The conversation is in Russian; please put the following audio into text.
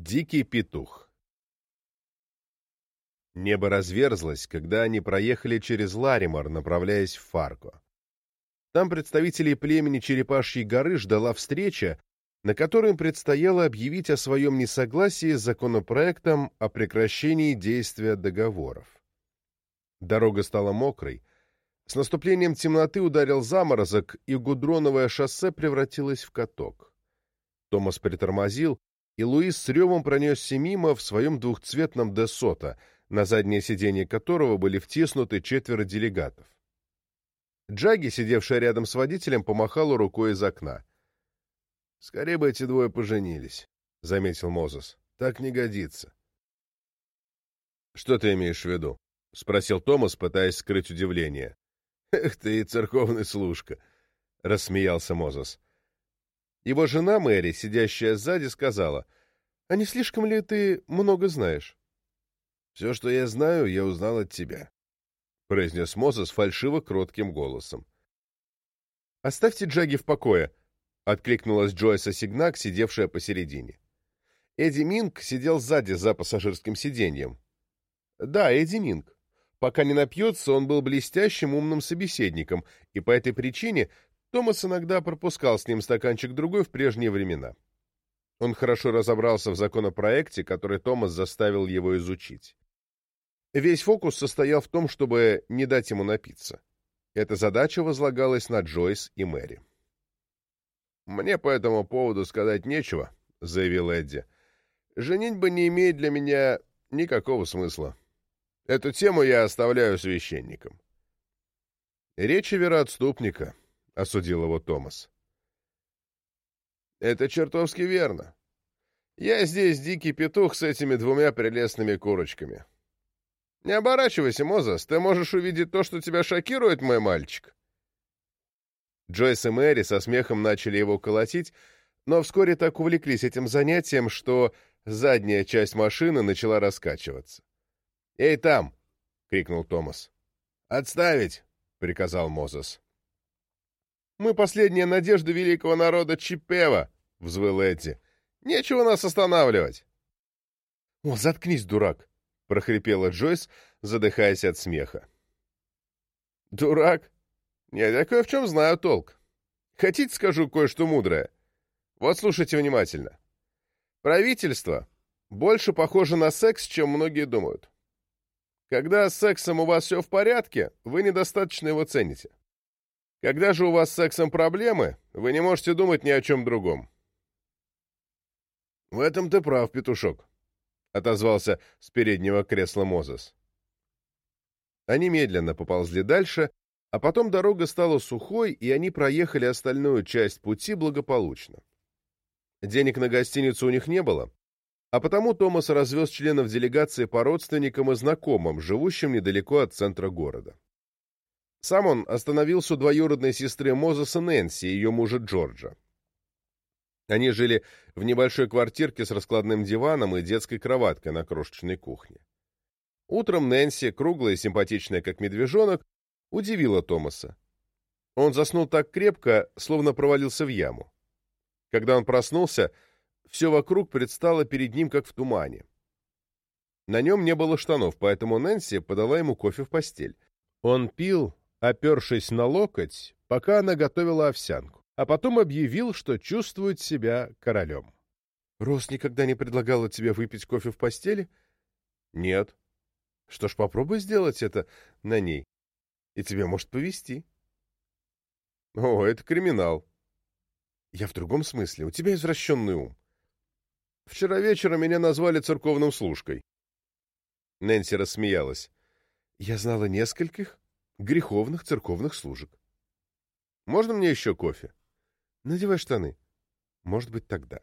Дикий петух Небо разверзлось, когда они проехали через Ларимор, направляясь в Фарго. Там представителей племени Черепашьей горы ждала встреча, на которой им предстояло объявить о своем несогласии с законопроектом о прекращении действия договоров. Дорога стала мокрой, с наступлением темноты ударил заморозок, и гудроновое шоссе превратилось в каток. Томас притормозил, и Луис с ревом пронесся мимо в своем двухцветном Десота, на заднее сиденье которого были втиснуты четверо делегатов. Джаги, сидевшая рядом с водителем, помахала рукой из окна. — Скорее бы эти двое поженились, — заметил Мозес. — Так не годится. — Что ты имеешь в виду? — спросил Томас, пытаясь скрыть удивление. — Эх ты и церковный служка! — рассмеялся Мозес. Его жена Мэри, сидящая сзади, сказала, «А не слишком ли ты много знаешь?» «Все, что я знаю, я узнал от тебя», — произнес Мозес фальшиво кротким голосом. «Оставьте Джаги в покое», — откликнулась Джойса Сигнак, сидевшая посередине. Эдди Минг сидел сзади за пассажирским сиденьем. Да, Эдди Минг. Пока не напьется, он был блестящим умным собеседником, и по этой причине Томас иногда пропускал с ним стаканчик-другой в прежние времена. Он хорошо разобрался в законопроекте, который Томас заставил его изучить. Весь фокус состоял в том, чтобы не дать ему напиться. Эта задача возлагалась на Джойс и Мэри. «Мне по этому поводу сказать нечего», — заявил Эдди. «Женитьба не имеет для меня никакого смысла. Эту тему я оставляю священникам». Речь вероотступника —— осудил его Томас. «Это чертовски верно. Я здесь дикий петух с этими двумя прелестными курочками. Не оборачивайся, Мозес, ты можешь увидеть то, что тебя шокирует, мой мальчик». Джойс и Мэри со смехом начали его колотить, но вскоре так увлеклись этим занятием, что задняя часть машины начала раскачиваться. «Эй, там!» — крикнул Томас. «Отставить!» — приказал Мозес. Мы последняя надежда великого народа Чипева, — взвыл Эдди. — Нечего нас останавливать. — О, заткнись, дурак! — прохрипела Джойс, задыхаясь от смеха. — Дурак? Нет, я кое в чем знаю толк. Хотите, скажу кое-что мудрое? Вот слушайте внимательно. Правительство больше похоже на секс, чем многие думают. Когда с сексом у вас все в порядке, вы недостаточно его цените. Когда же у вас с сексом проблемы, вы не можете думать ни о чем другом. — В этом ты прав, петушок, — отозвался с переднего кресла Мозес. Они медленно поползли дальше, а потом дорога стала сухой, и они проехали остальную часть пути благополучно. Денег на гостиницу у них не было, а потому Томас развез членов делегации по родственникам и знакомым, живущим недалеко от центра города. Сам он остановился у двоюродной сестры Мозеса Нэнси и ее мужа Джорджа. Они жили в небольшой квартирке с раскладным диваном и детской кроваткой на крошечной кухне. Утром Нэнси, круглая и симпатичная, как медвежонок, удивила Томаса. Он заснул так крепко, словно провалился в яму. Когда он проснулся, все вокруг предстало перед ним, как в тумане. На нем не было штанов, поэтому Нэнси подала ему кофе в постель. Он пил, опершись на локоть, пока она готовила овсянку, а потом объявил, что чувствует себя королем. — Рос никогда не предлагала тебе выпить кофе в постели? — Нет. — Что ж, попробуй сделать это на ней, и тебе может повезти. — О, это криминал. — Я в другом смысле. У тебя извращенный ум. Вчера вечером меня назвали церковным служкой. Нэнси рассмеялась. — Я знала нескольких, греховных церковных служек. Можно мне еще кофе? Надевай штаны. Может быть, тогда.